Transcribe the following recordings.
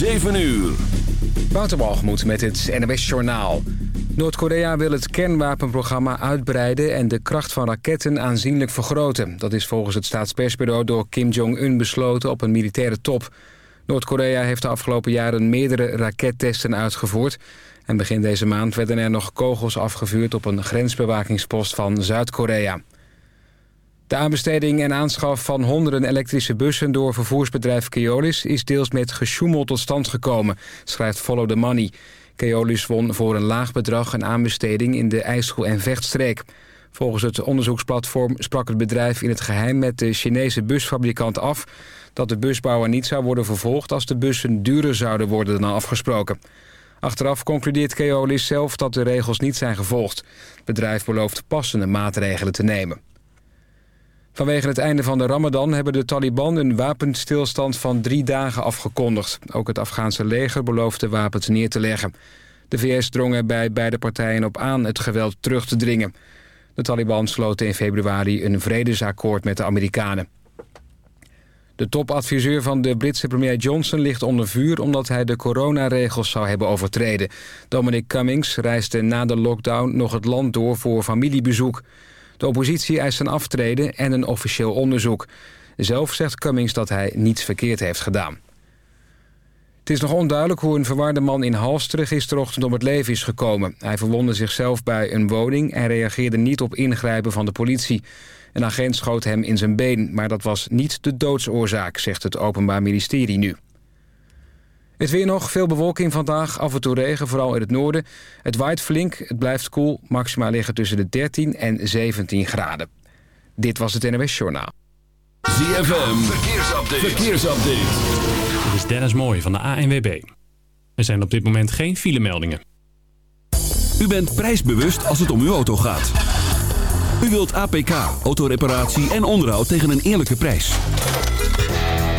7 uur. Wouter met het NWS Journaal. Noord-Korea wil het kernwapenprogramma uitbreiden... en de kracht van raketten aanzienlijk vergroten. Dat is volgens het staatspersbureau door Kim Jong-un besloten op een militaire top. Noord-Korea heeft de afgelopen jaren meerdere rakettesten uitgevoerd... en begin deze maand werden er nog kogels afgevuurd... op een grensbewakingspost van Zuid-Korea. De aanbesteding en aanschaf van honderden elektrische bussen... door vervoersbedrijf Keolis is deels met gesjoemel tot stand gekomen... schrijft Follow the Money. Keolis won voor een laag bedrag een aanbesteding in de IJssel- en Vechtstreek. Volgens het onderzoeksplatform sprak het bedrijf in het geheim... met de Chinese busfabrikant af dat de busbouwer niet zou worden vervolgd... als de bussen duurder zouden worden dan afgesproken. Achteraf concludeert Keolis zelf dat de regels niet zijn gevolgd. Het bedrijf belooft passende maatregelen te nemen. Vanwege het einde van de ramadan hebben de Taliban een wapenstilstand van drie dagen afgekondigd. Ook het Afghaanse leger belooft de wapens neer te leggen. De VS drong er bij beide partijen op aan het geweld terug te dringen. De Taliban sloten in februari een vredesakkoord met de Amerikanen. De topadviseur van de Britse premier Johnson ligt onder vuur... omdat hij de coronaregels zou hebben overtreden. Dominic Cummings reisde na de lockdown nog het land door voor familiebezoek. De oppositie eist een aftreden en een officieel onderzoek. Zelf zegt Cummings dat hij niets verkeerd heeft gedaan. Het is nog onduidelijk hoe een verwarde man in Halsteren gisterochtend om het leven is gekomen. Hij verwondde zichzelf bij een woning en reageerde niet op ingrijpen van de politie. Een agent schoot hem in zijn been, maar dat was niet de doodsoorzaak, zegt het Openbaar Ministerie nu. Het weer nog, veel bewolking vandaag, af en toe regen, vooral in het noorden. Het waait flink, het blijft koel, maximaal liggen tussen de 13 en 17 graden. Dit was het NWS Journaal. ZFM, verkeersupdate. verkeersupdate. Dit is Dennis Mooij van de ANWB. Er zijn op dit moment geen filemeldingen. U bent prijsbewust als het om uw auto gaat. U wilt APK, autoreparatie en onderhoud tegen een eerlijke prijs.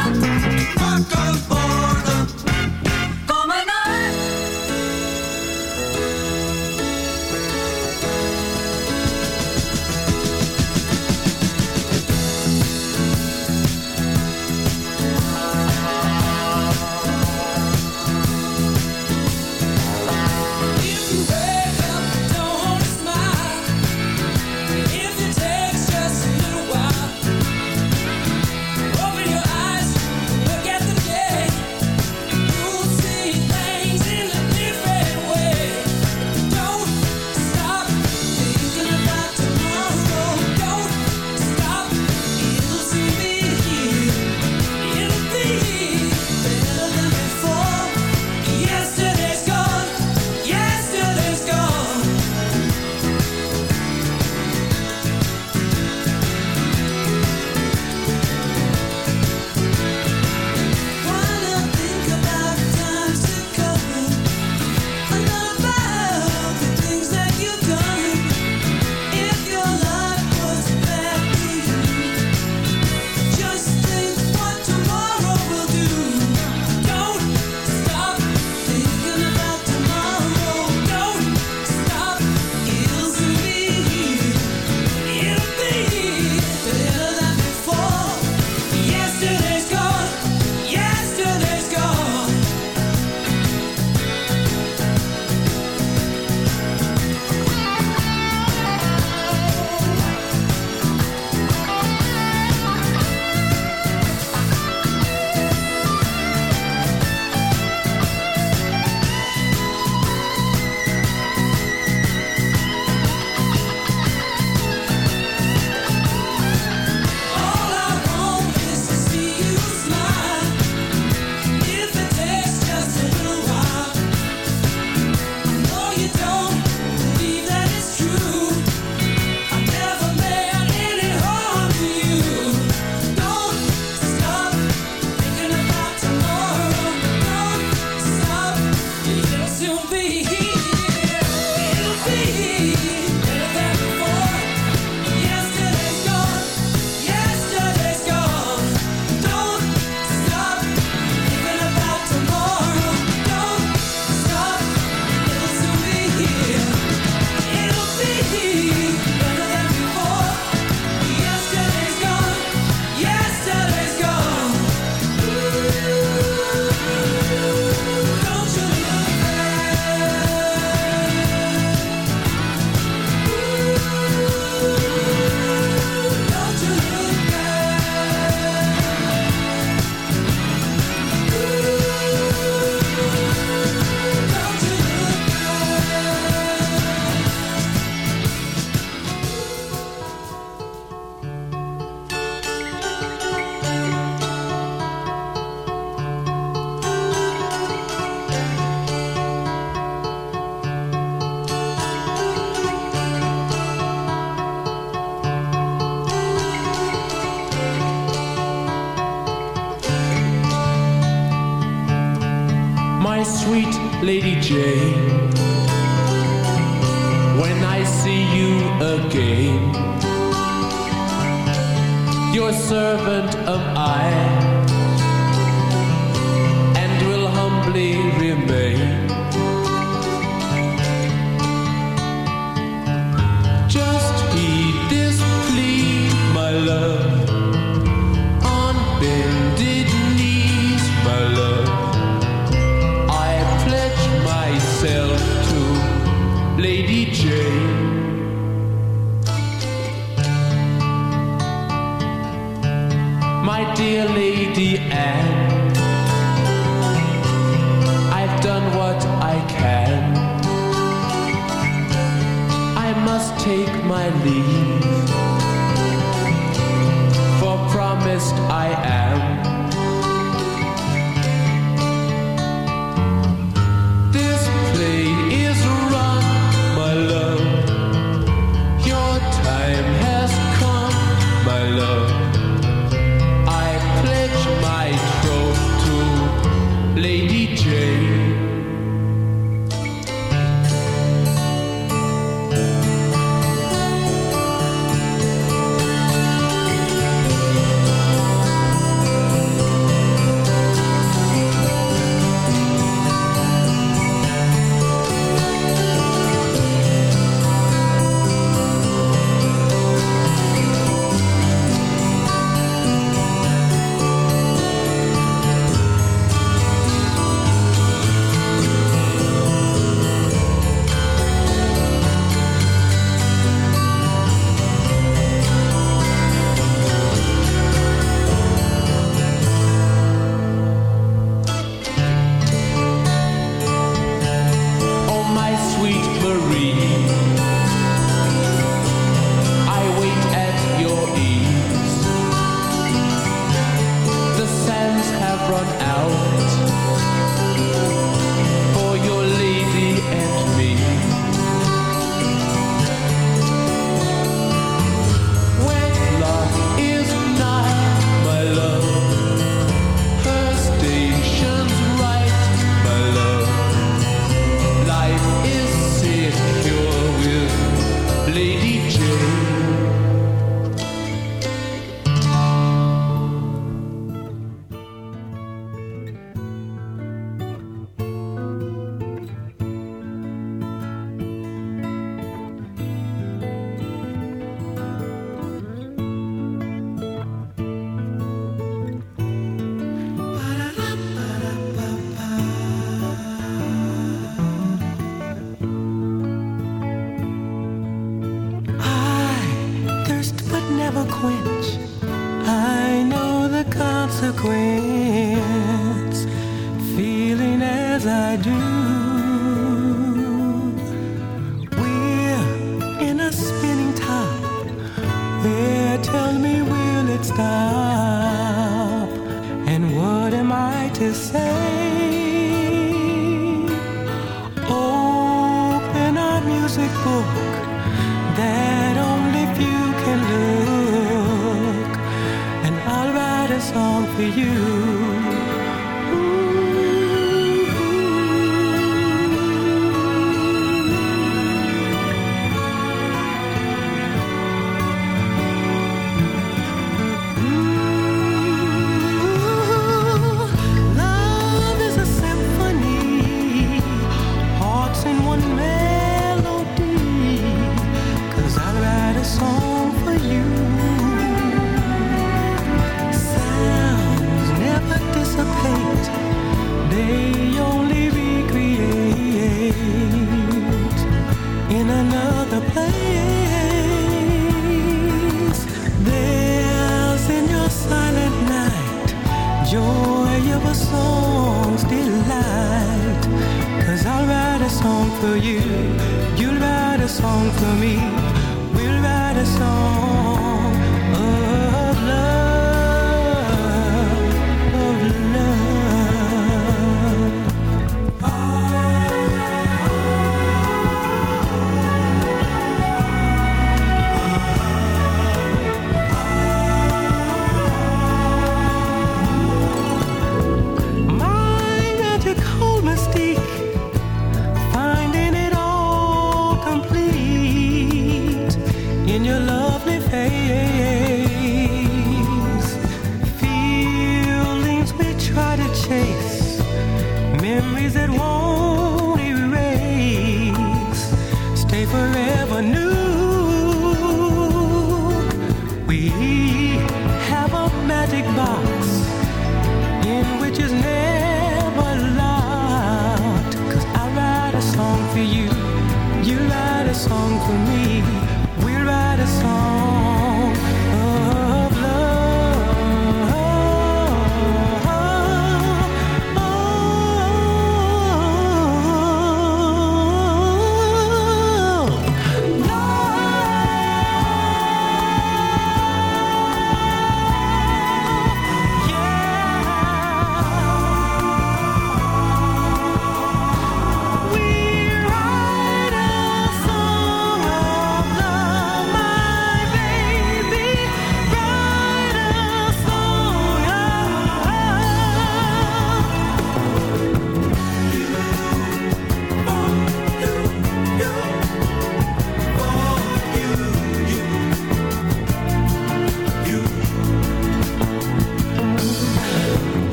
Bye.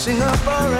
Sing up our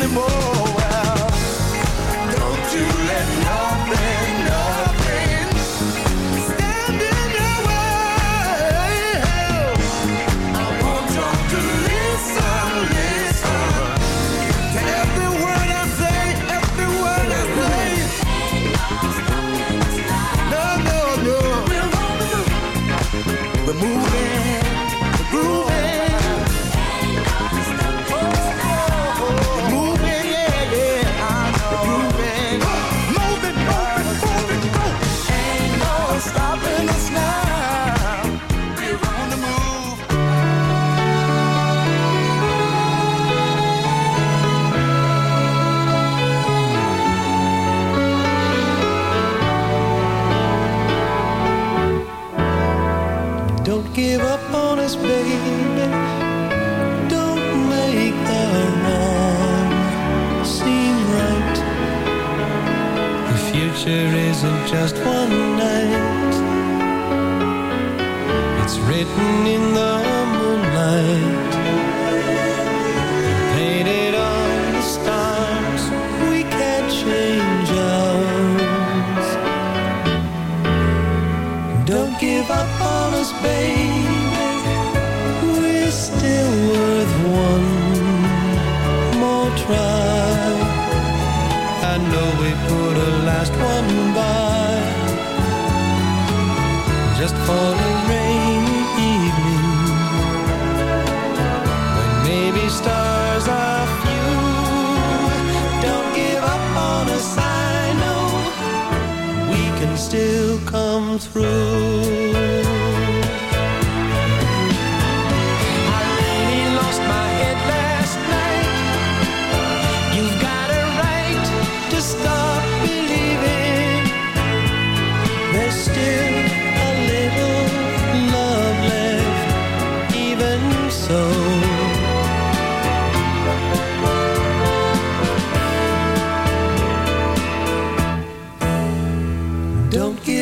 anymore.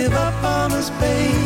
give up on us, baby.